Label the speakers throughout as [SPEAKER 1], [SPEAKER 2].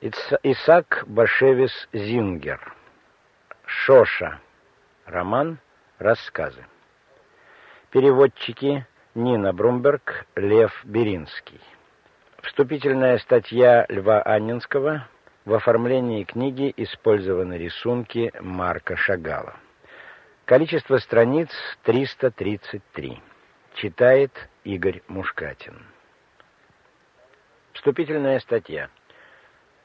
[SPEAKER 1] Исаак Башевис Зингер. Шоша. Роман. Рассказы. Переводчики Нина Брумберг, Лев Беринский. Вступительная статья Льва Анненского. В оформлении книги использованы рисунки Марка Шагала. Количество страниц 333. Читает Игорь Мушкатин. Вступительная статья.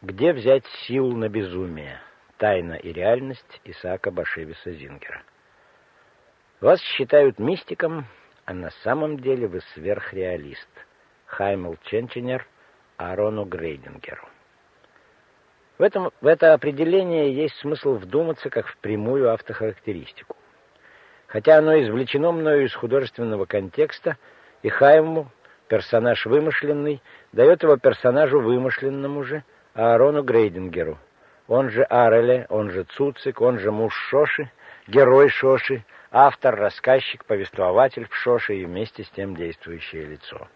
[SPEAKER 1] Где взять сил на безумие? Тайна и реальность Исаака Башевиса Зингера. Вас считают мистиком, а на самом деле вы сверхреалист. Хаймл Ченченер Аарону Грейдингеру. В, этом, в это определение есть смысл вдуматься как в прямую автохарактеристику. Хотя оно извлечено мною из художественного контекста, и Хайму, персонаж вымышленный, дает его персонажу вымышленному же – Аарону Грейдингеру, он же Ареле, он же Цуцик, он же муж Шоши, герой Шоши, автор, рассказчик, повествователь в Шоши и вместе с тем действующее лицо.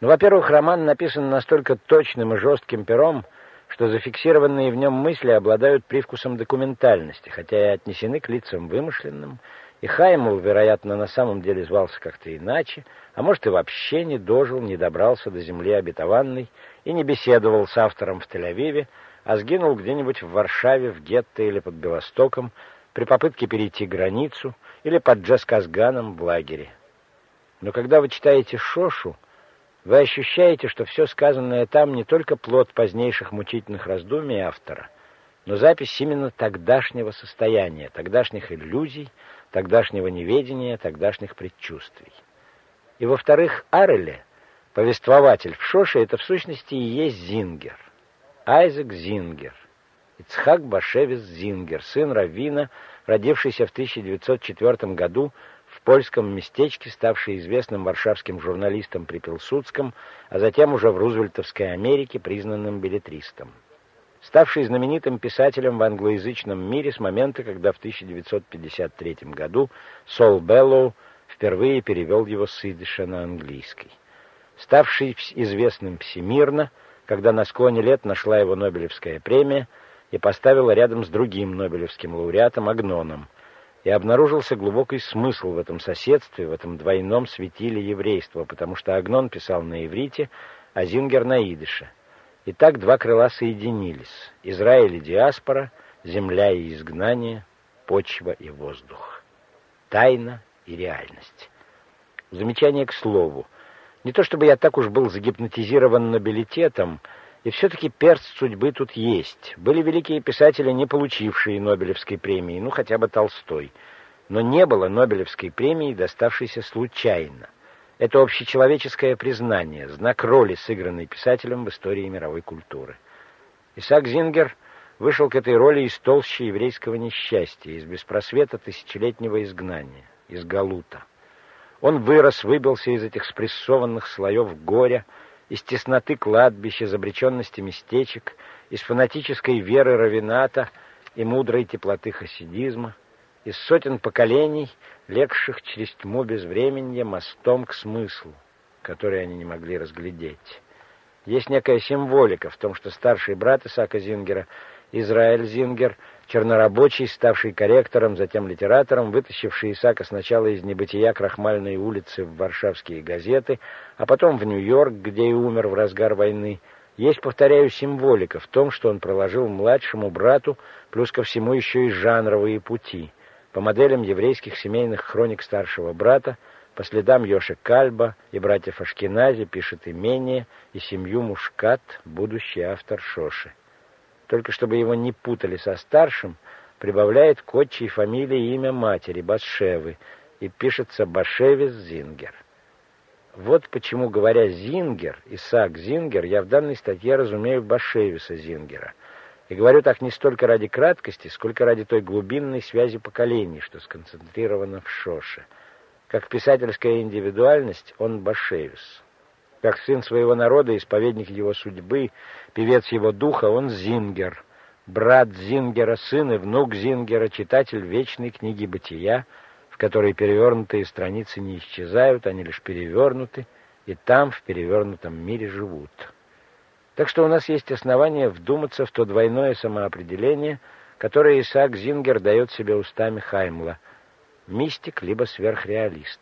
[SPEAKER 1] Ну, во-первых, роман написан настолько точным и жестким пером, что зафиксированные в нем мысли обладают привкусом документальности, хотя и отнесены к лицам вымышленным, и Хаймул, вероятно, на самом деле звался как-то иначе, а может и вообще не дожил, не добрался до земли обетованной и не беседовал с автором в Тель-Авиве, а сгинул где-нибудь в Варшаве, в Гетто или под Белостоком, при попытке перейти границу или под Джасказганом в лагере. Но когда вы читаете Шошу, вы ощущаете, что все сказанное там не только плод позднейших мучительных раздумий автора, но запись именно тогдашнего состояния, тогдашних иллюзий, тогдашнего неведения, тогдашних предчувствий. И, во-вторых, Ареле, повествователь в Шоше, это в сущности и есть Зингер. Айзек Зингер. Ицхак Башевис Зингер, сын Равина, родившийся в 1904 году в польском местечке, ставший известным варшавским журналистом при Пилсудском, а затем уже в Рузвельтовской Америке признанным билетристом ставший знаменитым писателем в англоязычном мире с момента, когда в 1953 году Сол Беллоу впервые перевел его с на английский. Ставший известным всемирно, когда на склоне лет нашла его Нобелевская премия и поставила рядом с другим Нобелевским лауреатом Агноном, и обнаружился глубокий смысл в этом соседстве, в этом двойном светиле еврейства, потому что Агнон писал на иврите, а Зингер на идыше. И так два крыла соединились. Израиль и диаспора, земля и изгнание, почва и воздух. Тайна и реальность. Замечание к слову. Не то чтобы я так уж был загипнотизирован нобилитетом, и все-таки перст судьбы тут есть. Были великие писатели, не получившие Нобелевской премии, ну хотя бы Толстой. Но не было Нобелевской премии, доставшейся случайно. Это общечеловеческое признание, знак роли, сыгранной писателем в истории мировой культуры. Исаак Зингер вышел к этой роли из толщи еврейского несчастья, из беспросвета тысячелетнего изгнания, из Галута. Он вырос, выбился из этих спрессованных слоев горя, из тесноты кладбища, из обреченности местечек, из фанатической веры равината и мудрой теплоты хасидизма — из сотен поколений, легших через тьму безвременья мостом к смыслу, который они не могли разглядеть. Есть некая символика в том, что старший брат Исаака Зингера, Израиль Зингер, чернорабочий, ставший корректором, затем литератором, вытащивший Исаака сначала из небытия Крахмальной улицы в варшавские газеты, а потом в Нью-Йорк, где и умер в разгар войны, есть, повторяю, символика в том, что он проложил младшему брату, плюс ко всему еще и жанровые пути — по моделям еврейских семейных хроник старшего брата, по следам Йоши Кальба и братьев Ашкенази пишет имение и семью Мушкат, будущий автор Шоши. Только чтобы его не путали со старшим, прибавляет к отчей фамилии имя матери Басшевы и пишется Башевис Зингер. Вот почему, говоря Зингер, Исаак Зингер, я в данной статье разумею Башевиса Зингера – и говорю так не столько ради краткости, сколько ради той глубинной связи поколений, что сконцентрировано в Шоше. Как писательская индивидуальность он Башевис. Как сын своего народа, исповедник его судьбы, певец его духа, он Зингер. Брат Зингера, сын и внук Зингера, читатель вечной книги «Бытия», в которой перевернутые страницы не исчезают, они лишь перевернуты, и там, в перевернутом мире, живут. Так что у нас есть основания вдуматься в то двойное самоопределение, которое Исаак Зингер дает себе устами Хаймла — мистик либо сверхреалист.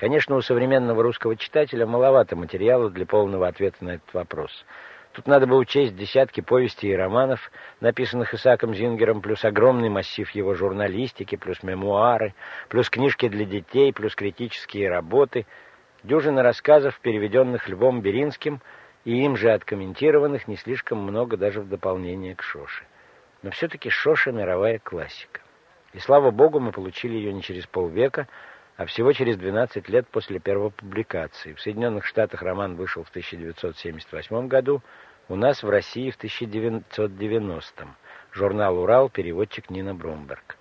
[SPEAKER 1] Конечно, у современного русского читателя маловато материала для полного ответа на этот вопрос. Тут надо бы учесть десятки повестей и романов, написанных Исааком Зингером, плюс огромный массив его журналистики, плюс мемуары, плюс книжки для детей, плюс критические работы, дюжины рассказов, переведенных Львом Беринским — и им же откомментированных не слишком много даже в дополнение к Шоше. Но все-таки Шоша — мировая классика. И слава богу, мы получили ее не через полвека, а всего через 12 лет после первой публикации. В Соединенных Штатах роман вышел в 1978 году, у нас в России в 1990 Журнал «Урал», переводчик Нина Бромберг.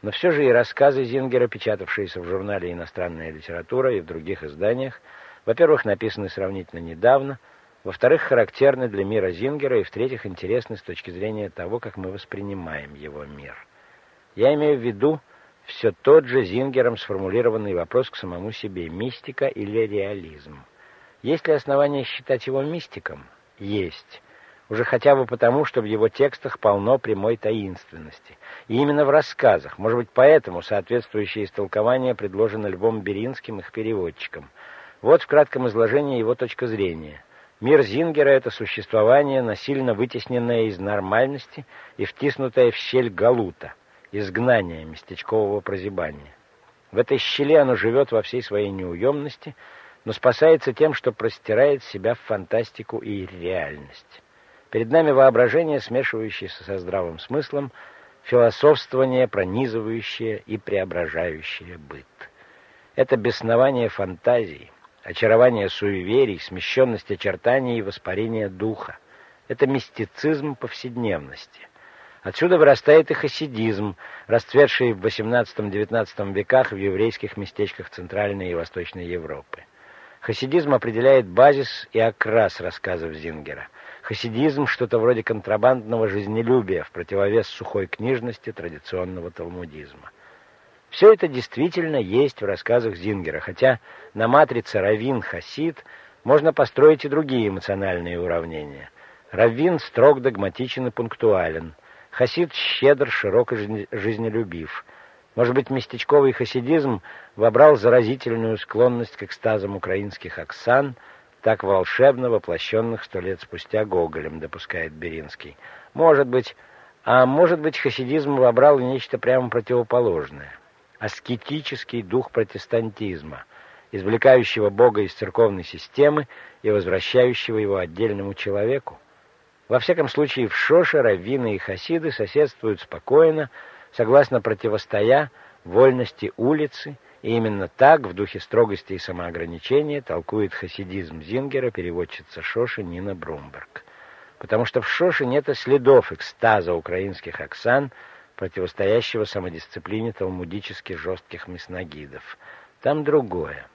[SPEAKER 1] Но все же и рассказы Зингера, печатавшиеся в журнале «Иностранная литература» и в других изданиях, во-первых, написаны сравнительно недавно — во-вторых, характерны для мира Зингера, и в-третьих, интересны с точки зрения того, как мы воспринимаем его мир. Я имею в виду все тот же Зингером сформулированный вопрос к самому себе, мистика или реализм. Есть ли основания считать его мистиком? Есть. Уже хотя бы потому, что в его текстах полно прямой таинственности. И именно в рассказах, может быть, поэтому соответствующее истолкование предложено Львом Беринским их переводчиком. Вот в кратком изложении его точка зрения – Мир Зингера — это существование, насильно вытесненное из нормальности и втиснутое в щель галута, изгнание местечкового прозябания. В этой щели оно живет во всей своей неуемности, но спасается тем, что простирает себя в фантастику и реальность. Перед нами воображение, смешивающееся со здравым смыслом, философствование, пронизывающее и преображающее быт. Это беснование фантазии — очарование суеверий, смещенность очертаний и воспарение духа. Это мистицизм повседневности. Отсюда вырастает и хасидизм, расцветший в XVIII-XIX веках в еврейских местечках Центральной и Восточной Европы. Хасидизм определяет базис и окрас рассказов Зингера. Хасидизм — что-то вроде контрабандного жизнелюбия в противовес сухой книжности традиционного талмудизма. Все это действительно есть в рассказах Зингера, хотя на матрице Равин-Хасид можно построить и другие эмоциональные уравнения. Равин строг догматичен и пунктуален. Хасид щедр, широк и жизнелюбив. Может быть, местечковый хасидизм вобрал заразительную склонность к экстазам украинских Оксан, так волшебно воплощенных сто лет спустя Гоголем, допускает Беринский. Может быть, а может быть, хасидизм вобрал нечто прямо противоположное аскетический дух протестантизма, извлекающего Бога из церковной системы и возвращающего его отдельному человеку. Во всяком случае, в Шоше раввины и хасиды соседствуют спокойно, согласно противостоя вольности улицы, и именно так, в духе строгости и самоограничения, толкует хасидизм Зингера переводчица Шоши Нина Брумберг. Потому что в Шоше нет следов экстаза украинских оксан, противостоящего самодисциплине талмудически жестких мясногидов. Там другое.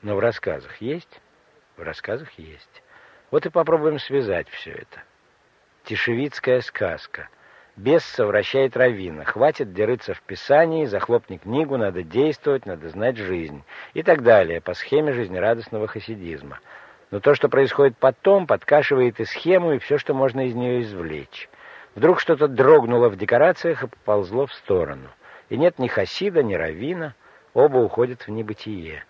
[SPEAKER 1] Но в рассказах есть? В рассказах есть. Вот и попробуем связать все это. Тишевицкая сказка. Бес совращает равина. Хватит дерыться в Писании, захлопни книгу, надо действовать, надо знать жизнь. И так далее, по схеме жизнерадостного хасидизма. Но то, что происходит потом, подкашивает и схему, и все, что можно из нее извлечь. Вдруг что-то дрогнуло в декорациях и поползло в сторону. И нет ни Хасида, ни Равина, оба уходят в небытие.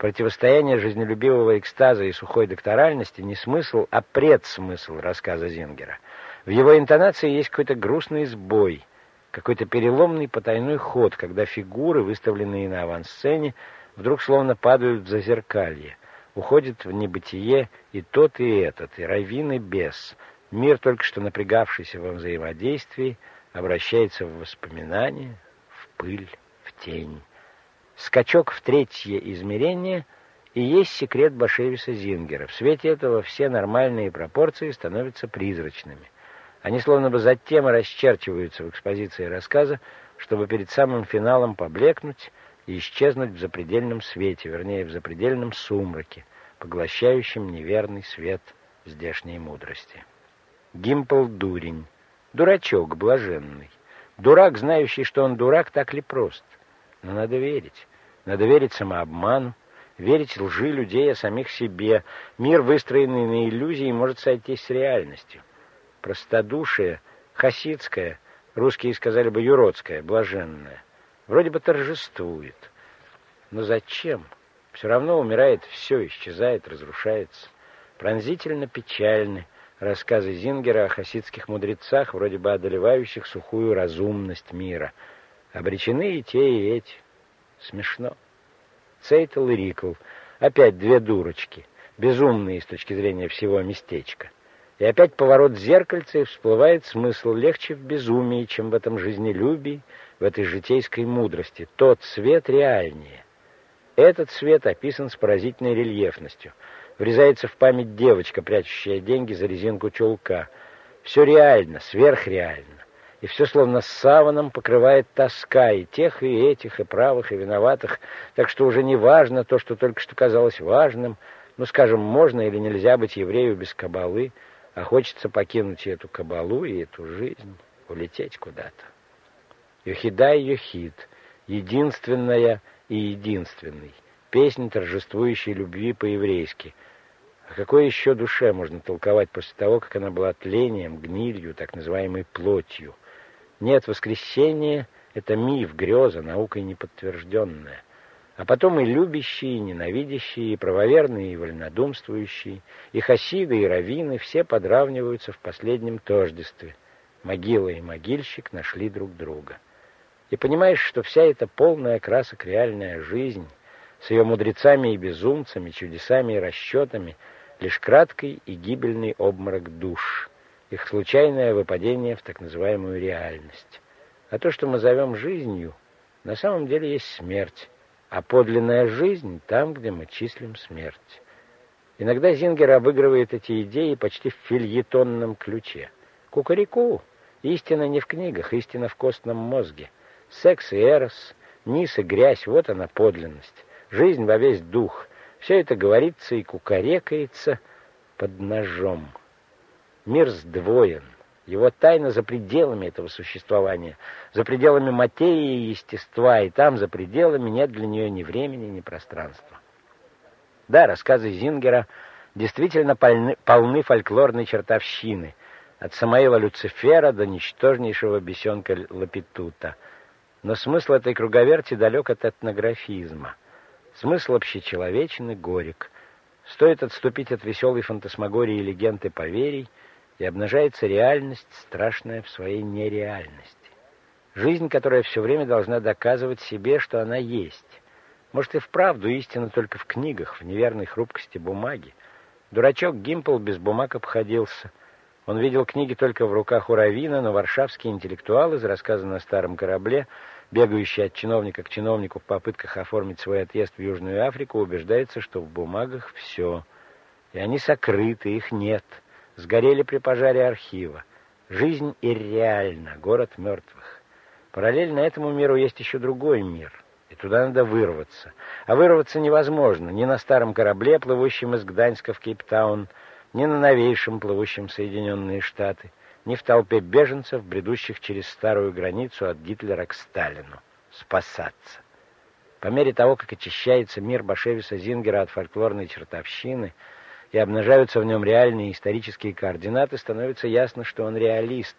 [SPEAKER 1] Противостояние жизнелюбивого экстаза и сухой докторальности не смысл, а предсмысл рассказа Зингера. В его интонации есть какой-то грустный сбой, какой-то переломный потайной ход, когда фигуры, выставленные на авансцене, вдруг словно падают в зазеркалье. Уходит в небытие и тот, и этот, и раввин, и бес — Мир, только что напрягавшийся во взаимодействии, обращается в воспоминания, в пыль, в тень. Скачок в третье измерение и есть секрет Башевиса Зингера. В свете этого все нормальные пропорции становятся призрачными. Они словно бы затем расчерчиваются в экспозиции рассказа, чтобы перед самым финалом поблекнуть и исчезнуть в запредельном свете, вернее, в запредельном сумраке, поглощающем неверный свет здешней мудрости. Гимпл дурень, дурачок блаженный. Дурак, знающий, что он дурак, так ли прост? Но надо верить. Надо верить самообману, верить лжи людей о самих себе. Мир, выстроенный на иллюзии, может сойтись с реальностью. Простодушие, хасидское, русские сказали бы юродское, блаженное, вроде бы торжествует. Но зачем? Все равно умирает все, исчезает, разрушается. Пронзительно печальны рассказы Зингера о хасидских мудрецах, вроде бы одолевающих сухую разумность мира. Обречены и те, и эти. Смешно. Цейтл и Рикл. Опять две дурочки, безумные с точки зрения всего местечка. И опять поворот зеркальца, и всплывает смысл легче в безумии, чем в этом жизнелюбии, в этой житейской мудрости. Тот свет реальнее. Этот свет описан с поразительной рельефностью. Врезается в память девочка, прячущая деньги за резинку чулка. Все реально, сверхреально и все словно саваном покрывает тоска и тех, и этих, и правых, и виноватых, так что уже не важно то, что только что казалось важным, ну, скажем, можно или нельзя быть еврею без кабалы, а хочется покинуть эту кабалу и эту жизнь, улететь куда-то. Йохидай Йохид, единственная и единственный, песнь торжествующей любви по-еврейски. О какой еще душе можно толковать после того, как она была тлением, гнилью, так называемой плотью? Нет, воскресение — это миф, греза, наукой неподтвержденная. А потом и любящие, и ненавидящие, и правоверные, и вольнодумствующие, и хасиды, и раввины все подравниваются в последнем тождестве. Могила и могильщик нашли друг друга. И понимаешь, что вся эта полная красок реальная жизнь с ее мудрецами и безумцами, чудесами и расчетами — лишь краткий и гибельный обморок душ — их случайное выпадение в так называемую реальность. А то, что мы зовем жизнью, на самом деле есть смерть, а подлинная жизнь там, где мы числим смерть. Иногда Зингер обыгрывает эти идеи почти в фильетонном ключе. Кукареку. Истина не в книгах, истина в костном мозге. Секс и эрос, низ и грязь — вот она подлинность. Жизнь во весь дух. Все это говорится и кукарекается под ножом. Мир сдвоен. Его тайна за пределами этого существования, за пределами материи и естества, и там, за пределами, нет для нее ни времени, ни пространства. Да, рассказы Зингера действительно полны, полны фольклорной чертовщины, от Самаила Люцифера до ничтожнейшего бесенка Лапитута. Но смысл этой круговерти далек от этнографизма. Смысл общечеловечен и горек. Стоит отступить от веселой фантасмагории и легенды поверий, и обнажается реальность, страшная в своей нереальности. Жизнь, которая все время должна доказывать себе, что она есть. Может, и вправду истина только в книгах, в неверной хрупкости бумаги. Дурачок Гимпл без бумаг обходился. Он видел книги только в руках у Равина, но варшавский интеллектуал из рассказа на старом корабле, бегающий от чиновника к чиновнику в попытках оформить свой отъезд в Южную Африку, убеждается, что в бумагах все. И они сокрыты, их нет — Сгорели при пожаре архива. Жизнь ирреальна, город мертвых. Параллельно этому миру есть еще другой мир, и туда надо вырваться. А вырваться невозможно ни на старом корабле, плывущем из Гданьска в Кейптаун, ни на новейшем, плывущем в Соединенные Штаты, ни в толпе беженцев, бредущих через старую границу от Гитлера к Сталину. Спасаться. По мере того, как очищается мир Башевиса Зингера от фольклорной чертовщины, и обнажаются в нем реальные исторические координаты, становится ясно, что он реалист.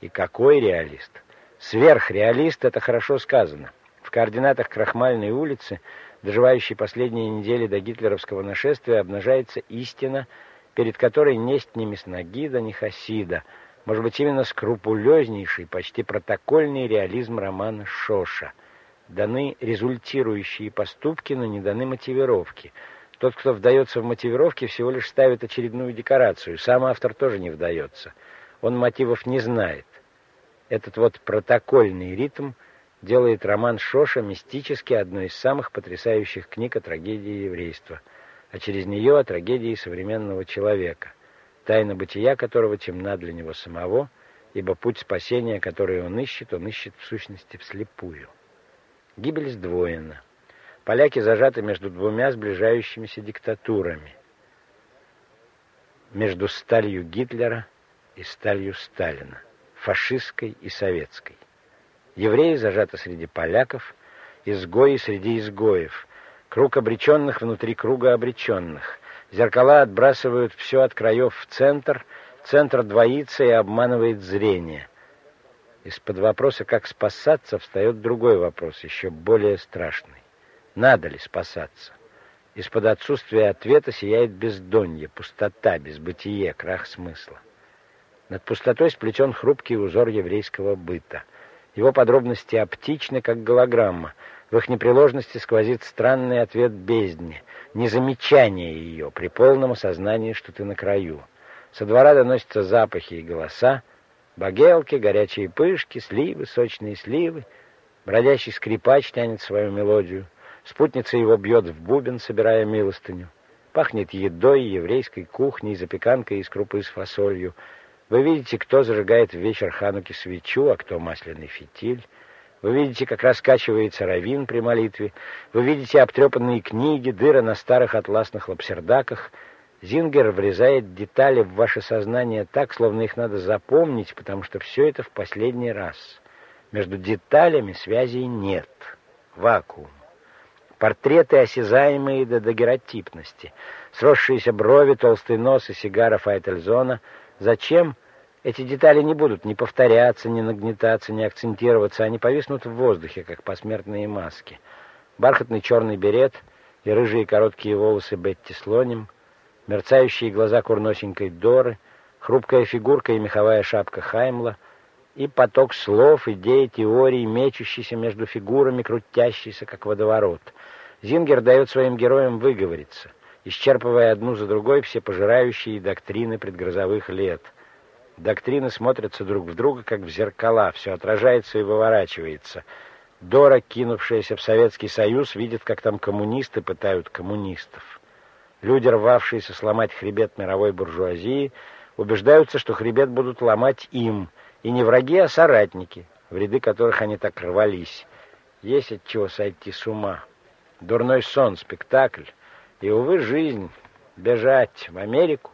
[SPEAKER 1] И какой реалист? Сверхреалист — это хорошо сказано. В координатах Крахмальной улицы, доживающей последние недели до гитлеровского нашествия, обнажается истина, перед которой несть ни Меснагида, ни Хасида. Может быть, именно скрупулезнейший, почти протокольный реализм романа Шоша. Даны результирующие поступки, но не даны мотивировки — тот, кто вдается в мотивировки, всего лишь ставит очередную декорацию. Сам автор тоже не вдается. Он мотивов не знает. Этот вот протокольный ритм делает роман Шоша мистически одной из самых потрясающих книг о трагедии еврейства, а через нее о трагедии современного человека, тайна бытия которого темна для него самого, ибо путь спасения, который он ищет, он ищет в сущности вслепую. Гибель сдвоена — Поляки зажаты между двумя сближающимися диктатурами. Между сталью Гитлера и сталью Сталина, фашистской и советской. Евреи зажаты среди поляков, изгои среди изгоев. Круг обреченных внутри круга обреченных. Зеркала отбрасывают все от краев в центр, центр двоится и обманывает зрение. Из-под вопроса, как спасаться, встает другой вопрос, еще более страшный. Надо ли спасаться? Из-под отсутствия ответа сияет бездонье, пустота, безбытие, крах смысла. Над пустотой сплетен хрупкий узор еврейского быта. Его подробности оптичны, как голограмма. В их непреложности сквозит странный ответ бездне, незамечание ее при полном осознании, что ты на краю. Со двора доносятся запахи и голоса, багелки, горячие пышки, сливы, сочные сливы. Бродящий скрипач тянет свою мелодию. Спутница его бьет в бубен, собирая милостыню. Пахнет едой, еврейской кухней, запеканкой из крупы с фасолью. Вы видите, кто зажигает в вечер хануки свечу, а кто масляный фитиль. Вы видите, как раскачивается равин при молитве. Вы видите обтрепанные книги, дыры на старых атласных лапсердаках. Зингер врезает детали в ваше сознание так, словно их надо запомнить, потому что все это в последний раз. Между деталями связей нет. Вакуум. Портреты осязаемые до дагеротипности. Сросшиеся брови, толстый нос и сигара Файтельзона. Зачем? Эти детали не будут ни повторяться, ни нагнетаться, ни акцентироваться. Они повиснут в воздухе, как посмертные маски. Бархатный черный берет и рыжие короткие волосы Бетти Слоним, мерцающие глаза курносенькой Доры, хрупкая фигурка и меховая шапка Хаймла — и поток слов, идей, теорий, мечущийся между фигурами, крутящийся, как водоворот. Зингер дает своим героям выговориться, исчерпывая одну за другой все пожирающие доктрины предгрозовых лет. Доктрины смотрятся друг в друга, как в зеркала, все отражается и выворачивается. Дора, кинувшаяся в Советский Союз, видит, как там коммунисты пытают коммунистов. Люди, рвавшиеся сломать хребет мировой буржуазии, убеждаются, что хребет будут ломать им – и не враги, а соратники, в ряды которых они так рвались. Есть от чего сойти с ума. Дурной сон, спектакль. И, увы, жизнь. Бежать в Америку.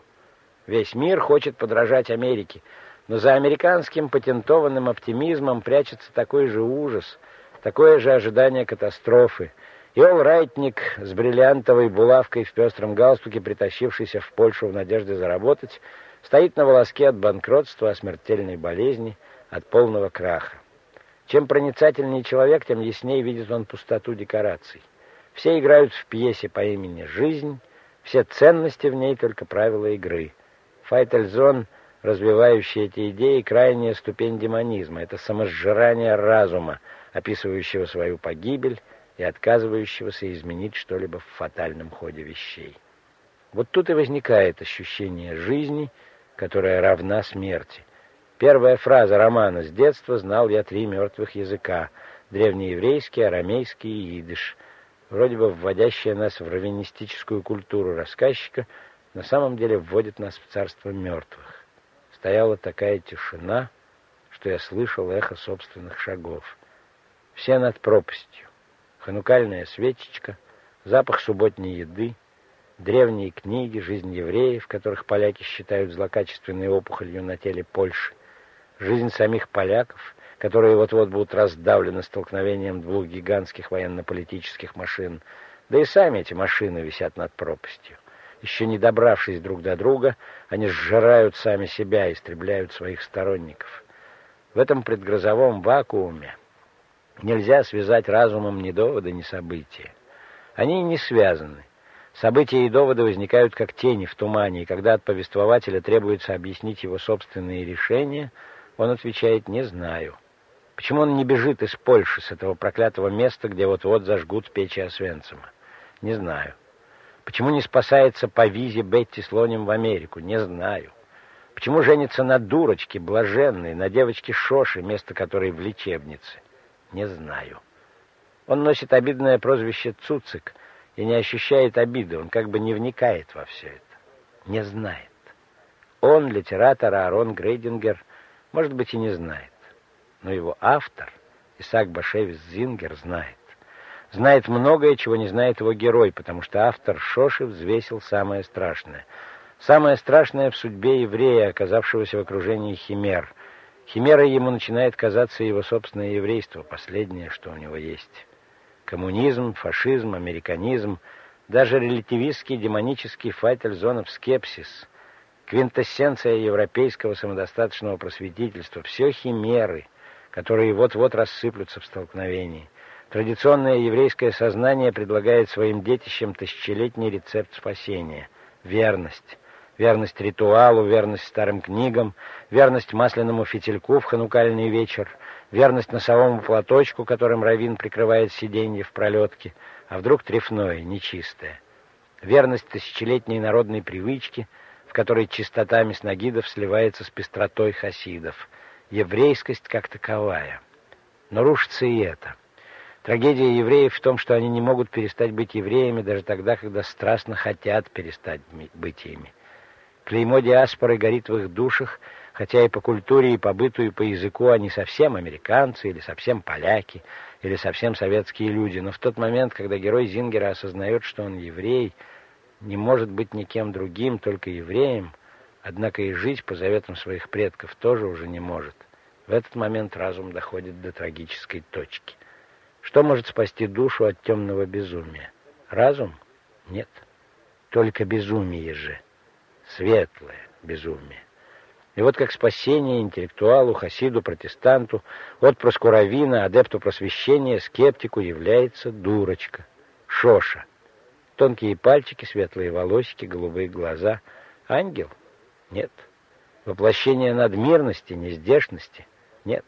[SPEAKER 1] Весь мир хочет подражать Америке. Но за американским патентованным оптимизмом прячется такой же ужас, такое же ожидание катастрофы. И олрайтник с бриллиантовой булавкой в пестром галстуке, притащившийся в Польшу в надежде заработать, стоит на волоске от банкротства, от смертельной болезни, от полного краха. Чем проницательнее человек, тем яснее видит он пустоту декораций. Все играют в пьесе по имени «Жизнь», все ценности в ней только правила игры. Файтельзон, развивающий эти идеи, крайняя ступень демонизма. Это самосжирание разума, описывающего свою погибель и отказывающегося изменить что-либо в фатальном ходе вещей. Вот тут и возникает ощущение жизни — которая равна смерти. Первая фраза романа «С детства знал я три мертвых языка» — древнееврейский, арамейский и идыш, вроде бы вводящая нас в раввинистическую культуру рассказчика, на самом деле вводит нас в царство мертвых. Стояла такая тишина, что я слышал эхо собственных шагов. Все над пропастью. Ханукальная свечечка, запах субботней еды — древние книги, жизнь евреев, которых поляки считают злокачественной опухолью на теле Польши, жизнь самих поляков, которые вот-вот будут раздавлены столкновением двух гигантских военно-политических машин, да и сами эти машины висят над пропастью. Еще не добравшись друг до друга, они сжирают сами себя, истребляют своих сторонников. В этом предгрозовом вакууме нельзя связать разумом ни доводы, ни события. Они не связаны, События и доводы возникают как тени в тумане, и когда от повествователя требуется объяснить его собственные решения, он отвечает «не знаю». Почему он не бежит из Польши, с этого проклятого места, где вот-вот зажгут печи Освенцима? Не знаю. Почему не спасается по визе Бетти Слоним в Америку? Не знаю. Почему женится на дурочке блаженной, на девочке Шоши, место которой в лечебнице? Не знаю. Он носит обидное прозвище Цуцик, и не ощущает обиды, он как бы не вникает во все это, не знает. Он, литератор Аарон Грейдингер, может быть, и не знает, но его автор, Исаак Башевис Зингер, знает. Знает многое, чего не знает его герой, потому что автор Шоши взвесил самое страшное. Самое страшное в судьбе еврея, оказавшегося в окружении химер. Химерой ему начинает казаться его собственное еврейство, последнее, что у него есть. Коммунизм, фашизм, американизм, даже релятивистский демонический файтель-зонов скепсис, квинтэссенция европейского самодостаточного просветительства, все химеры, которые вот-вот рассыплются в столкновении. Традиционное еврейское сознание предлагает своим детищам тысячелетний рецепт спасения — верность. Верность ритуалу, верность старым книгам, верность масляному фитильку в ханукальный вечер, верность носовому платочку, которым равин прикрывает сиденье в пролетке, а вдруг трефное, нечистое. Верность тысячелетней народной привычки, в которой чистота мясногидов сливается с пестротой хасидов. Еврейскость как таковая. Но рушится и это. Трагедия евреев в том, что они не могут перестать быть евреями даже тогда, когда страстно хотят перестать быть ими. Клеймо диаспоры горит в их душах, хотя и по культуре, и по быту, и по языку они совсем американцы, или совсем поляки, или совсем советские люди. Но в тот момент, когда герой Зингера осознает, что он еврей, не может быть никем другим, только евреем, однако и жить по заветам своих предков тоже уже не может. В этот момент разум доходит до трагической точки. Что может спасти душу от темного безумия? Разум? Нет. Только безумие же. Светлое безумие. И вот как спасение интеллектуалу, хасиду, протестанту, отпрыску равина, адепту просвещения, скептику является дурочка, шоша. Тонкие пальчики, светлые волосики, голубые глаза. Ангел? Нет. Воплощение надмирности, нездешности? Нет.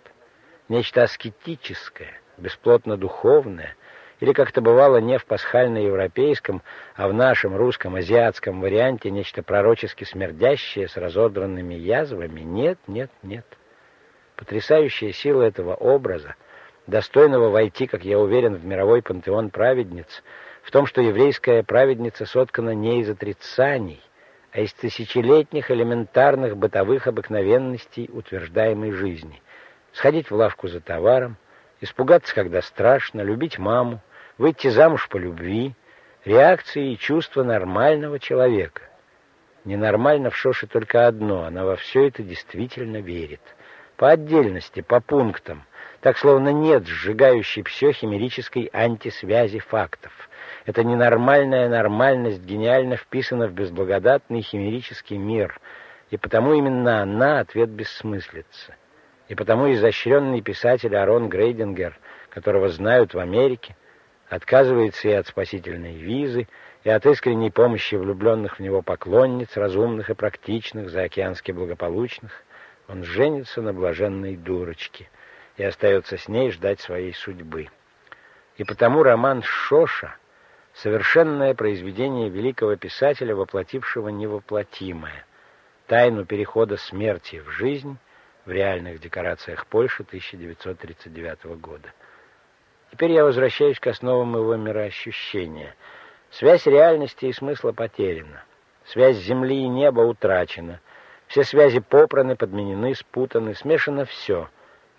[SPEAKER 1] Нечто аскетическое, бесплотно духовное, или, как это бывало, не в пасхально-европейском, а в нашем русском, азиатском варианте нечто пророчески смердящее с разодранными язвами? Нет, нет, нет. Потрясающая сила этого образа, достойного войти, как я уверен, в мировой пантеон праведниц, в том, что еврейская праведница соткана не из отрицаний, а из тысячелетних элементарных бытовых обыкновенностей утверждаемой жизни. Сходить в лавку за товаром, испугаться, когда страшно, любить маму, выйти замуж по любви, реакции и чувства нормального человека. Ненормально в Шоше только одно, она во все это действительно верит. По отдельности, по пунктам, так словно нет сжигающей все химерической антисвязи фактов. Эта ненормальная нормальность гениально вписана в безблагодатный химерический мир, и потому именно она ответ бессмыслицы. И потому изощренный писатель Арон Грейдингер, которого знают в Америке, отказывается и от спасительной визы, и от искренней помощи влюбленных в него поклонниц, разумных и практичных, заокеански благополучных. Он женится на блаженной дурочке и остается с ней ждать своей судьбы. И потому роман «Шоша» — совершенное произведение великого писателя, воплотившего невоплотимое, тайну перехода смерти в жизнь в реальных декорациях Польши 1939 года. Теперь я возвращаюсь к основам его мироощущения. Связь реальности и смысла потеряна. Связь земли и неба утрачена. Все связи попраны, подменены, спутаны, смешано все.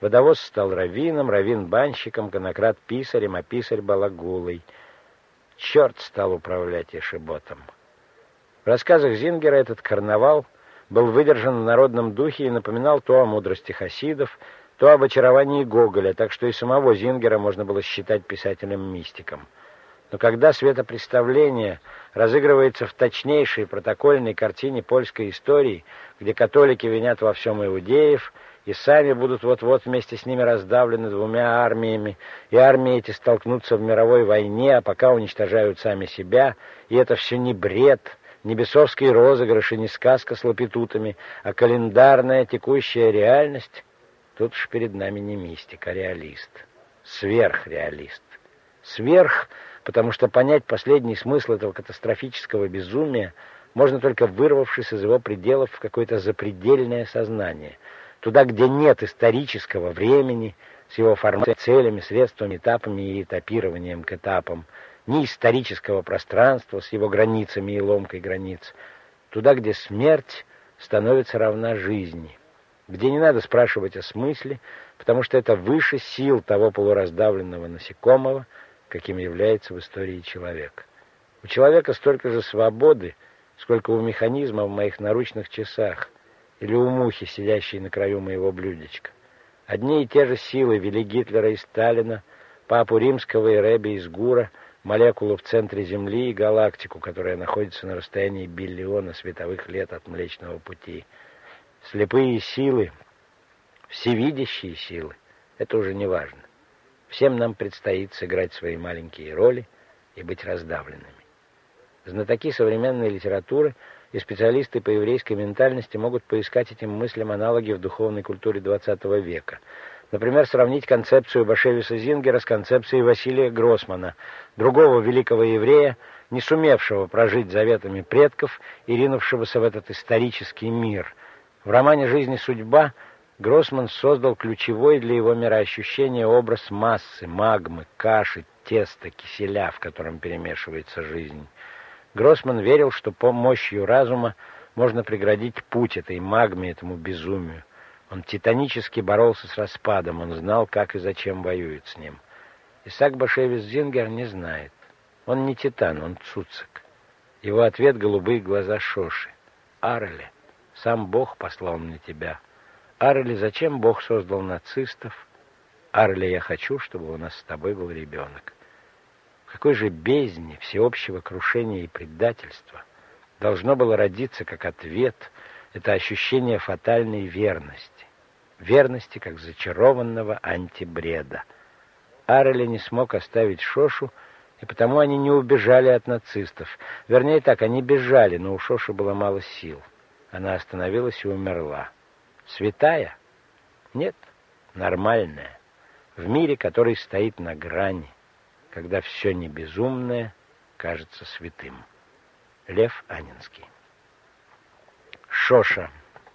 [SPEAKER 1] Водовоз стал раввином, раввин банщиком, конократ писарем, а писарь балагулой. Черт стал управлять Ешеботом. В рассказах Зингера этот карнавал был выдержан в народном духе и напоминал то о мудрости хасидов, то об очаровании Гоголя, так что и самого Зингера можно было считать писателем-мистиком. Но когда светопредставление разыгрывается в точнейшей протокольной картине польской истории, где католики винят во всем иудеев, и сами будут вот-вот вместе с ними раздавлены двумя армиями, и армии эти столкнутся в мировой войне, а пока уничтожают сами себя, и это все не бред, не бесовский розыгрыш и не сказка с лапитутами, а календарная текущая реальность, тут уж перед нами не мистик, а реалист, сверхреалист. Сверх, потому что понять последний смысл этого катастрофического безумия можно только вырвавшись из его пределов в какое-то запредельное сознание, туда, где нет исторического времени с его формацией, целями, средствами, этапами и этапированием к этапам, ни исторического пространства с его границами и ломкой границ, туда, где смерть становится равна жизни, где не надо спрашивать о смысле, потому что это выше сил того полураздавленного насекомого, каким является в истории человек. У человека столько же свободы, сколько у механизма в моих наручных часах или у мухи, сидящей на краю моего блюдечка. Одни и те же силы вели Гитлера и Сталина, папу римского и Рэби из Гура, молекулу в центре Земли и галактику, которая находится на расстоянии биллиона световых лет от Млечного Пути. Слепые силы, всевидящие силы, это уже не важно. Всем нам предстоит сыграть свои маленькие роли и быть раздавленными. Знатоки современной литературы и специалисты по еврейской ментальности могут поискать этим мыслям аналоги в духовной культуре XX века. Например, сравнить концепцию Башевиса Зингера с концепцией Василия Гроссмана, другого великого еврея, не сумевшего прожить заветами предков и ринувшегося в этот исторический мир. В романе «Жизнь и судьба» Гроссман создал ключевой для его мироощущения образ массы, магмы, каши, теста, киселя, в котором перемешивается жизнь. Гроссман верил, что помощью разума можно преградить путь этой магме, этому безумию. Он титанически боролся с распадом, он знал, как и зачем воюет с ним. Исаак Башевич Зингер не знает. Он не титан, он цуцик. Его ответ — голубые глаза Шоши. «Ареле, сам Бог послал мне тебя». Арли, зачем Бог создал нацистов? Арли, я хочу, чтобы у нас с тобой был ребенок. В какой же бездне всеобщего крушения и предательства должно было родиться как ответ это ощущение фатальной верности. Верности как зачарованного антибреда. Арли не смог оставить Шошу, и потому они не убежали от нацистов. Вернее так, они бежали, но у Шоши было мало сил. Она остановилась и умерла. Святая? Нет, нормальная. В мире, который стоит на грани, когда все не безумное кажется святым. Лев Анинский. Шоша.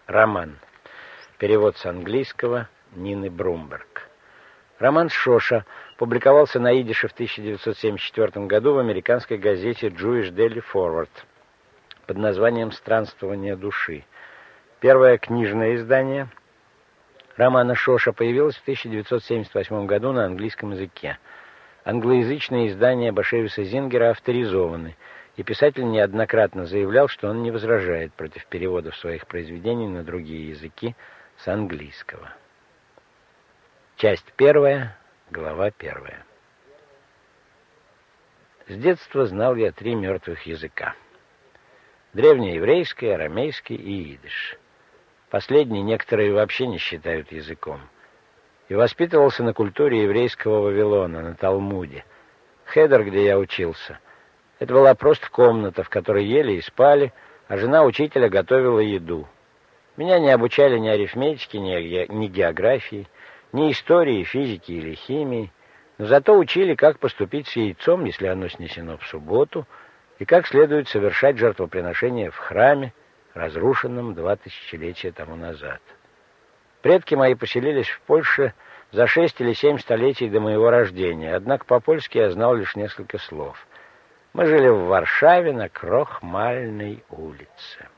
[SPEAKER 1] Роман. Перевод с английского Нины Брумберг. Роман Шоша публиковался на идише в 1974 году в американской газете Jewish Daily Forward под названием «Странствование души». Первое книжное издание романа Шоша появилось в 1978 году на английском языке. Англоязычные издания Башевиса Зингера авторизованы, и писатель неоднократно заявлял, что он не возражает против переводов своих произведений на другие языки с английского. Часть первая, глава первая. С детства знал я три мертвых языка. Древнееврейский, арамейский и идиш. Последний некоторые вообще не считают языком. И воспитывался на культуре еврейского Вавилона, на Талмуде. Хедер, где я учился. Это была просто комната, в которой ели и спали, а жена учителя готовила еду. Меня не обучали ни арифметике, ни, ни географии, ни истории, физики или химии, но зато учили, как поступить с яйцом, если оно снесено в субботу, и как следует совершать жертвоприношение в храме, разрушенном два тысячелетия тому назад. Предки мои поселились в Польше за шесть или семь столетий до моего рождения, однако по-польски я знал лишь несколько слов. Мы жили в Варшаве на Крохмальной улице.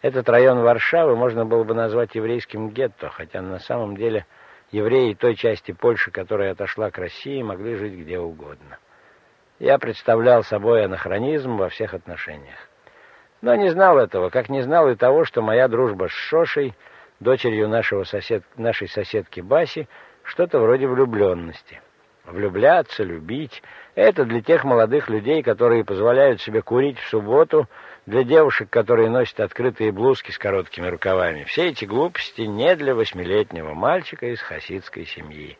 [SPEAKER 1] Этот район Варшавы можно было бы назвать еврейским гетто, хотя на самом деле евреи той части Польши, которая отошла к России, могли жить где угодно. Я представлял собой анахронизм во всех отношениях. Но не знал этого, как не знал и того, что моя дружба с Шошей, дочерью нашего сосед... нашей соседки Баси, что-то вроде влюбленности. Влюбляться, любить — это для тех молодых людей, которые позволяют себе курить в субботу, для девушек, которые носят открытые блузки с короткими рукавами. Все эти глупости не для восьмилетнего мальчика из хасидской семьи.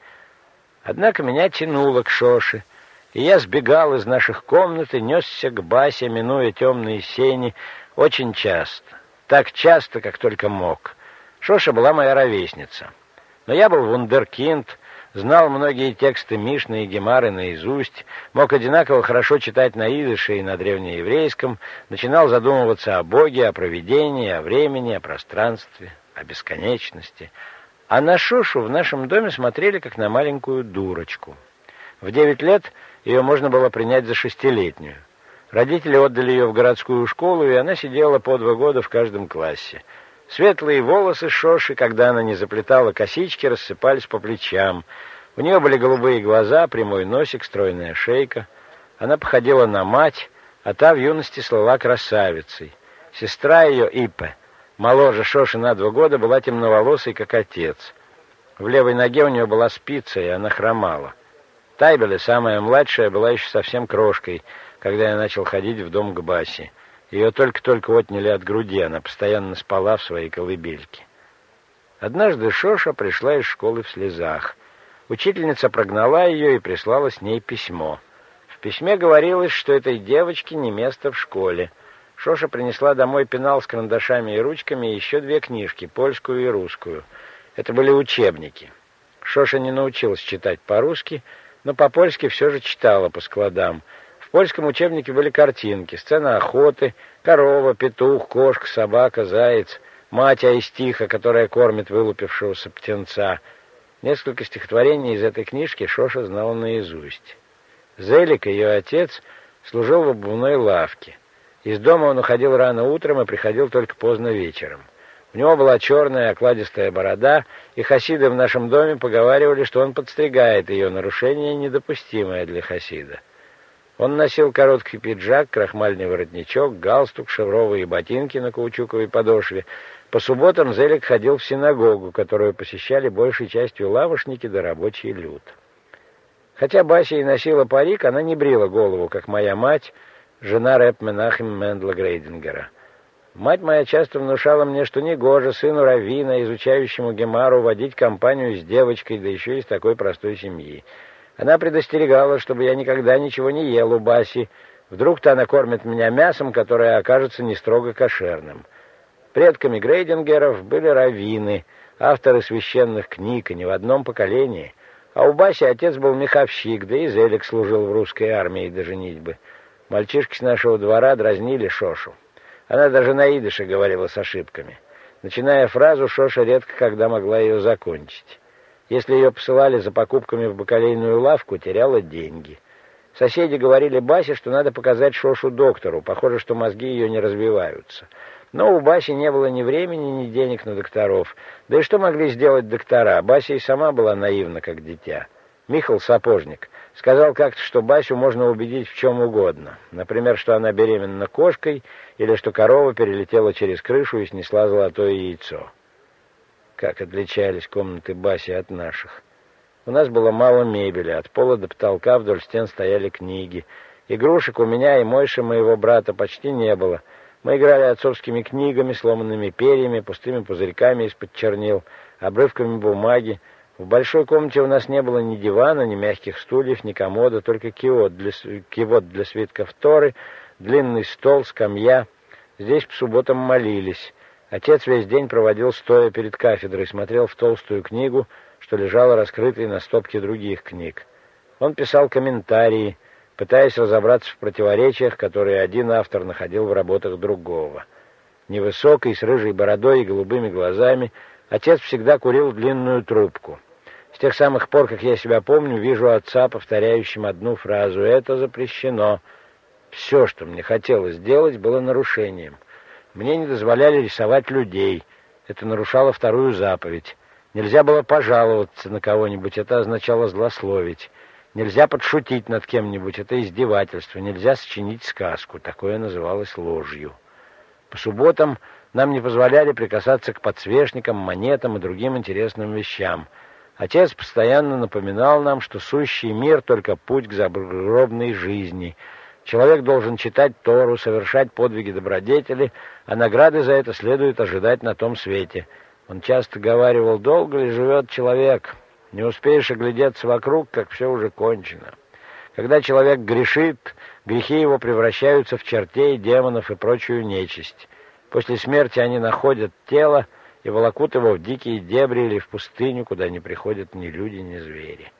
[SPEAKER 1] Однако меня тянуло к Шоше — и я сбегал из наших комнат и несся к Басе, минуя темные сени, очень часто. Так часто, как только мог. Шоша была моя ровесница. Но я был вундеркинд, знал многие тексты Мишны и Гемары наизусть, мог одинаково хорошо читать на идыше и на древнееврейском, начинал задумываться о Боге, о провидении, о времени, о пространстве, о бесконечности. А на Шошу в нашем доме смотрели, как на маленькую дурочку. В девять лет ее можно было принять за шестилетнюю. Родители отдали ее в городскую школу, и она сидела по два года в каждом классе. Светлые волосы Шоши, когда она не заплетала косички, рассыпались по плечам. У нее были голубые глаза, прямой носик, стройная шейка. Она походила на мать, а та в юности слыла красавицей. Сестра ее, Ипе, моложе Шоши на два года, была темноволосой, как отец. В левой ноге у нее была спица, и она хромала. Тайбеля, самая младшая, была еще совсем крошкой, когда я начал ходить в дом к Басе. Ее только-только отняли от груди, она постоянно спала в своей колыбельке. Однажды Шоша пришла из школы в слезах. Учительница прогнала ее и прислала с ней письмо. В письме говорилось, что этой девочке не место в школе. Шоша принесла домой пенал с карандашами и ручками и еще две книжки, польскую и русскую. Это были учебники. Шоша не научилась читать по-русски, но по-польски все же читала по складам. В польском учебнике были картинки, сцена охоты, корова, петух, кошка, собака, заяц, мать Аистиха, которая кормит вылупившегося птенца. Несколько стихотворений из этой книжки Шоша знала наизусть. Зелик, ее отец, служил в обувной лавке. Из дома он уходил рано утром и приходил только поздно вечером. У него была черная окладистая борода, и хасиды в нашем доме поговаривали, что он подстригает ее нарушение, недопустимое для хасида. Он носил короткий пиджак, крахмальный воротничок, галстук, шевровые ботинки на каучуковой подошве. По субботам Зелик ходил в синагогу, которую посещали большей частью лавошники да рабочий люд. Хотя Бася и носила парик, она не брила голову, как моя мать, жена рэп Менахем Мендла Грейдингера. Мать моя часто внушала мне, что негоже сыну Равина, изучающему Гемару, водить компанию с девочкой, да еще из такой простой семьи. Она предостерегала, чтобы я никогда ничего не ел у Баси. Вдруг-то она кормит меня мясом, которое окажется не строго кошерным. Предками Грейдингеров были раввины, авторы священных книг, и не в одном поколении. А у Баси отец был меховщик, да и Зелик служил в русской армии до женитьбы. Мальчишки с нашего двора дразнили Шошу. Она даже на идыше говорила с ошибками. Начиная фразу, Шоша редко когда могла ее закончить. Если ее посылали за покупками в бакалейную лавку, теряла деньги. Соседи говорили Басе, что надо показать Шошу доктору. Похоже, что мозги ее не развиваются. Но у Баси не было ни времени, ни денег на докторов. Да и что могли сделать доктора? Бася и сама была наивна, как дитя. Михал Сапожник сказал как-то, что Басю можно убедить в чем угодно. Например, что она беременна кошкой, или что корова перелетела через крышу и снесла золотое яйцо. Как отличались комнаты Баси от наших. У нас было мало мебели, от пола до потолка вдоль стен стояли книги. Игрушек у меня и Мойши, моего брата, почти не было. Мы играли отцовскими книгами, сломанными перьями, пустыми пузырьками из-под чернил, обрывками бумаги, в большой комнате у нас не было ни дивана, ни мягких стульев, ни комода, только киот для, кивот для свитков Торы, длинный стол, скамья. Здесь по субботам молились. Отец весь день проводил стоя перед кафедрой, смотрел в толстую книгу, что лежала раскрытой на стопке других книг. Он писал комментарии, пытаясь разобраться в противоречиях, которые один автор находил в работах другого. Невысокий, с рыжей бородой и голубыми глазами, отец всегда курил длинную трубку — с тех самых пор, как я себя помню, вижу отца, повторяющим одну фразу «это запрещено». Все, что мне хотелось сделать, было нарушением. Мне не дозволяли рисовать людей. Это нарушало вторую заповедь. Нельзя было пожаловаться на кого-нибудь, это означало злословить. Нельзя подшутить над кем-нибудь, это издевательство. Нельзя сочинить сказку, такое называлось ложью. По субботам нам не позволяли прикасаться к подсвечникам, монетам и другим интересным вещам — Отец постоянно напоминал нам, что сущий мир — только путь к загробной жизни. Человек должен читать Тору, совершать подвиги добродетели, а награды за это следует ожидать на том свете. Он часто говаривал, долго ли живет человек, не успеешь оглядеться вокруг, как все уже кончено. Когда человек грешит, грехи его превращаются в чертей, демонов и прочую нечисть. После смерти они находят тело, и волокут его в дикие дебри или в пустыню, куда не приходят ни люди, ни звери.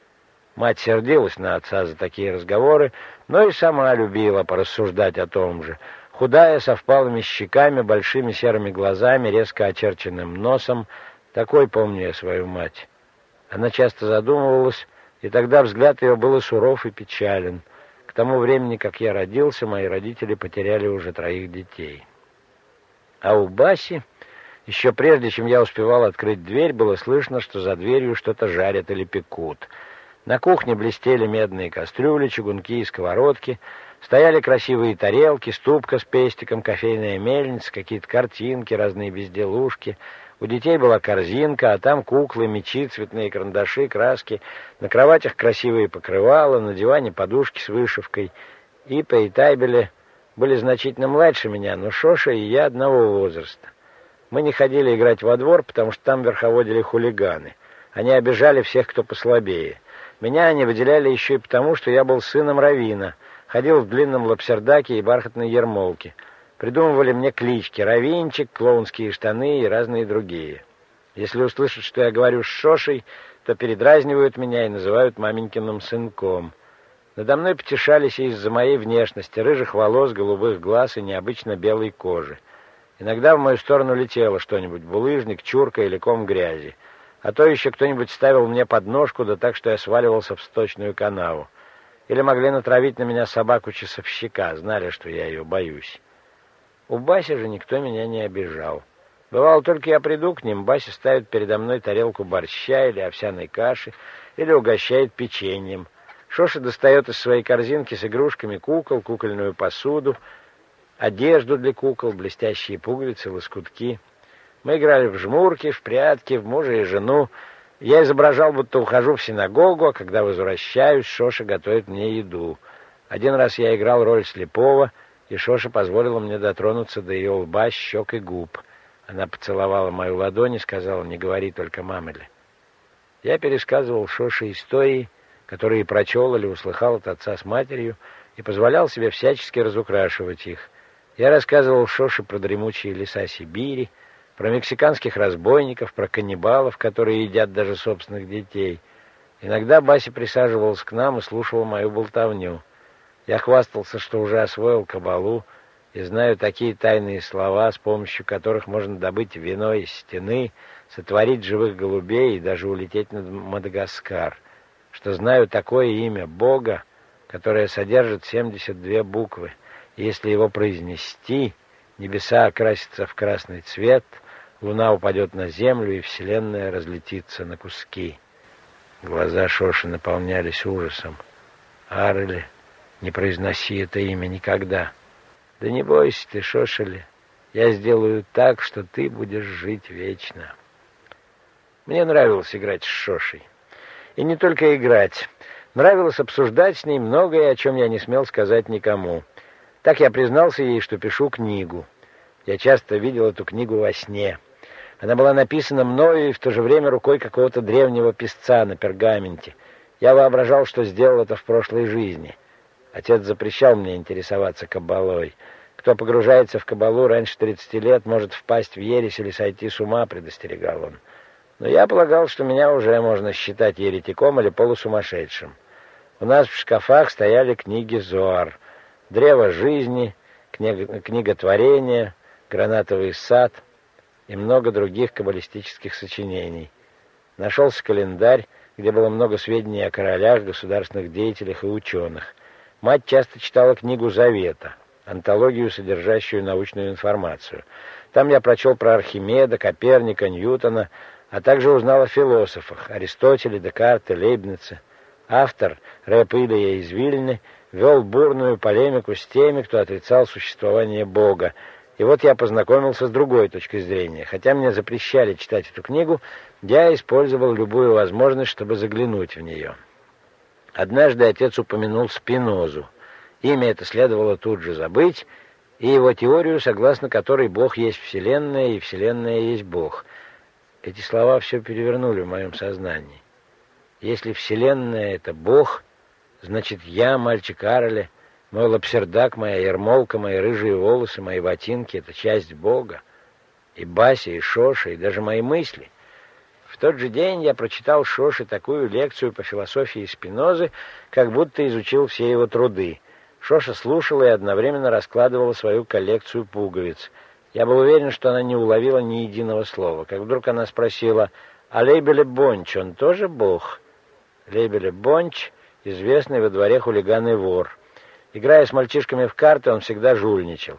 [SPEAKER 1] Мать сердилась на отца за такие разговоры, но и сама любила порассуждать о том же. Худая, со впалыми щеками, большими серыми глазами, резко очерченным носом, такой помню я свою мать. Она часто задумывалась, и тогда взгляд ее был суров и печален. К тому времени, как я родился, мои родители потеряли уже троих детей. А у Баси еще прежде, чем я успевал открыть дверь, было слышно, что за дверью что-то жарят или пекут. На кухне блестели медные кастрюли, чугунки и сковородки. Стояли красивые тарелки, ступка с пестиком, кофейная мельница, какие-то картинки, разные безделушки. У детей была корзинка, а там куклы, мечи, цветные карандаши, краски. На кроватях красивые покрывала, на диване подушки с вышивкой. Ипа и Тайбеле были значительно младше меня, но Шоша и я одного возраста. Мы не ходили играть во двор, потому что там верховодили хулиганы. Они обижали всех, кто послабее. Меня они выделяли еще и потому, что я был сыном Равина, ходил в длинном лапсердаке и бархатной ермолке — Придумывали мне клички — Равинчик, клоунские штаны и разные другие. Если услышат, что я говорю с Шошей, то передразнивают меня и называют маменькиным сынком. Надо мной потешались из-за моей внешности, рыжих волос, голубых глаз и необычно белой кожи. Иногда в мою сторону летело что-нибудь, булыжник, чурка или ком грязи. А то еще кто-нибудь ставил мне подножку, да так, что я сваливался в сточную канаву. Или могли натравить на меня собаку-часовщика, знали, что я ее боюсь. У Баси же никто меня не обижал. Бывало, только я приду к ним, Бася ставит передо мной тарелку борща или овсяной каши, или угощает печеньем. Шоша достает из своей корзинки с игрушками кукол, кукольную посуду, одежду для кукол, блестящие пуговицы, лоскутки. Мы играли в жмурки, в прятки, в мужа и жену. Я изображал, будто ухожу в синагогу, а когда возвращаюсь, Шоша готовит мне еду. Один раз я играл роль слепого — и Шоша позволила мне дотронуться до ее лба, щек и губ. Она поцеловала мою ладонь и сказала, не говори только мамеле. Я пересказывал Шоше истории, которые прочел или услыхал от отца с матерью, и позволял себе всячески разукрашивать их. Я рассказывал Шоше про дремучие леса Сибири, про мексиканских разбойников, про каннибалов, которые едят даже собственных детей. Иногда Бася присаживалась к нам и слушала мою болтовню. Я хвастался, что уже освоил кабалу и знаю такие тайные слова, с помощью которых можно добыть вино из стены, сотворить живых голубей и даже улететь на Мадагаскар, что знаю такое имя Бога, которое содержит 72 буквы, если его произнести, небеса окрасятся в красный цвет, луна упадет на землю, и вселенная разлетится на куски. Глаза Шоши наполнялись ужасом. Арли не произноси это имя никогда. Да не бойся ты, Шошели. Я сделаю так, что ты будешь жить вечно. Мне нравилось играть с Шошей. И не только играть. Нравилось обсуждать с ней многое, о чем я не смел сказать никому. Так я признался ей, что пишу книгу. Я часто видел эту книгу во сне. Она была написана мною и в то же время рукой какого-то древнего писца на пергаменте. Я воображал, что сделал это в прошлой жизни. Отец запрещал мне интересоваться кабалой. Кто погружается в кабалу раньше 30 лет, может впасть в ересь или сойти с ума, предостерегал он. Но я полагал, что меня уже можно считать еретиком или полусумасшедшим. У нас в шкафах стояли книги Зоар, «Древо жизни», книга, «Книга творения», «Гранатовый сад» и много других каббалистических сочинений. Нашелся календарь, где было много сведений о королях, государственных деятелях и ученых. Мать часто читала книгу Завета, антологию, содержащую научную информацию. Там я прочел про Архимеда, Коперника, Ньютона, а также узнал о философах Аристотеле, Декарте, Лейбнице. Автор, рэп Илья из Вильны, вел бурную полемику с теми, кто отрицал существование Бога. И вот я познакомился с другой точкой зрения. Хотя мне запрещали читать эту книгу, я использовал любую возможность, чтобы заглянуть в нее. Однажды отец упомянул Спинозу. Имя это следовало тут же забыть, и его теорию, согласно которой Бог есть Вселенная, и Вселенная есть Бог. Эти слова все перевернули в моем сознании. Если Вселенная — это Бог, значит, я, мальчик Арли, мой лапсердак, моя ермолка, мои рыжие волосы, мои ботинки — это часть Бога. И Бася, и Шоша, и даже мои мысли — в тот же день я прочитал Шоше такую лекцию по философии Спинозы, как будто изучил все его труды. Шоша слушала и одновременно раскладывала свою коллекцию пуговиц. Я был уверен, что она не уловила ни единого слова. Как вдруг она спросила, «А Лейбеле Бонч, он тоже бог?» Лейбеле Бонч — известный во дворе хулиган и вор. Играя с мальчишками в карты, он всегда жульничал.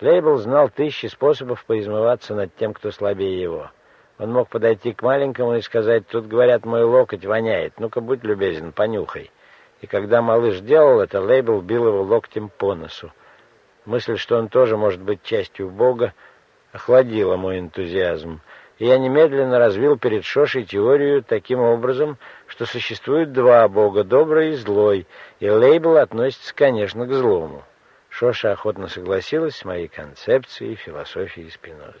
[SPEAKER 1] Лейбеле знал тысячи способов поизмываться над тем, кто слабее его. Он мог подойти к маленькому и сказать, «Тут, говорят, мой локоть воняет. Ну-ка, будь любезен, понюхай». И когда малыш делал это, Лейбл бил его локтем по носу. Мысль, что он тоже может быть частью Бога, охладила мой энтузиазм. Я немедленно развил перед Шошей теорию таким образом, что существует два бога, добрый и злой, и Лейбл относится, конечно, к злому. Шоша охотно согласилась с моей концепцией философии Спинозы.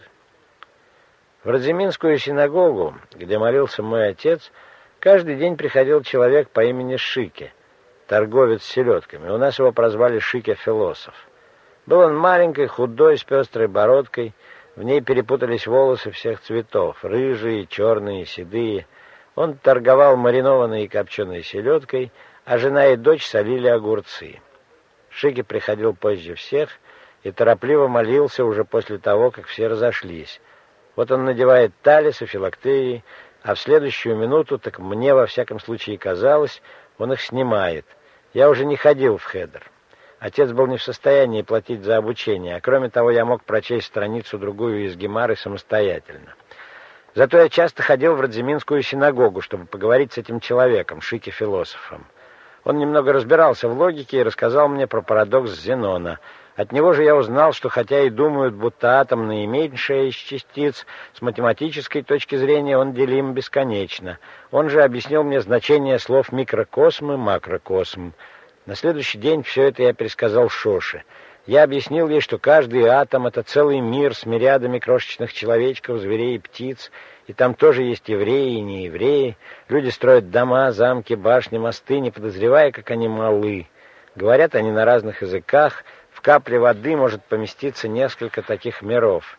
[SPEAKER 1] В Радзиминскую синагогу, где молился мой отец, каждый день приходил человек по имени Шике, торговец селедками. У нас его прозвали Шике-философ. Был он маленький, худой, с пестрой бородкой, в ней перепутались волосы всех цветов, рыжие, черные, седые. Он торговал маринованной и копченой селедкой, а жена и дочь солили огурцы. Шиги приходил позже всех и торопливо молился уже после того, как все разошлись. Вот он надевает талис и филактерии, а в следующую минуту, так мне во всяком случае казалось, он их снимает. Я уже не ходил в хедер. Отец был не в состоянии платить за обучение, а кроме того я мог прочесть страницу-другую из Гемары самостоятельно. Зато я часто ходил в Радзиминскую синагогу, чтобы поговорить с этим человеком, Шики-философом. Он немного разбирался в логике и рассказал мне про парадокс Зенона. От него же я узнал, что хотя и думают, будто атом наименьшая из частиц, с математической точки зрения он делим бесконечно. Он же объяснил мне значение слов микрокосм и макрокосм. На следующий день все это я пересказал Шоше. Я объяснил ей, что каждый атом — это целый мир с мириадами крошечных человечков, зверей и птиц, и там тоже есть евреи и неевреи. Люди строят дома, замки, башни, мосты, не подозревая, как они малы. Говорят они на разных языках, в капле воды может поместиться несколько таких миров.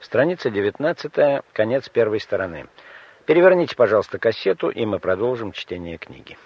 [SPEAKER 1] Страница 19, конец первой стороны. Переверните, пожалуйста, кассету, и мы продолжим чтение книги.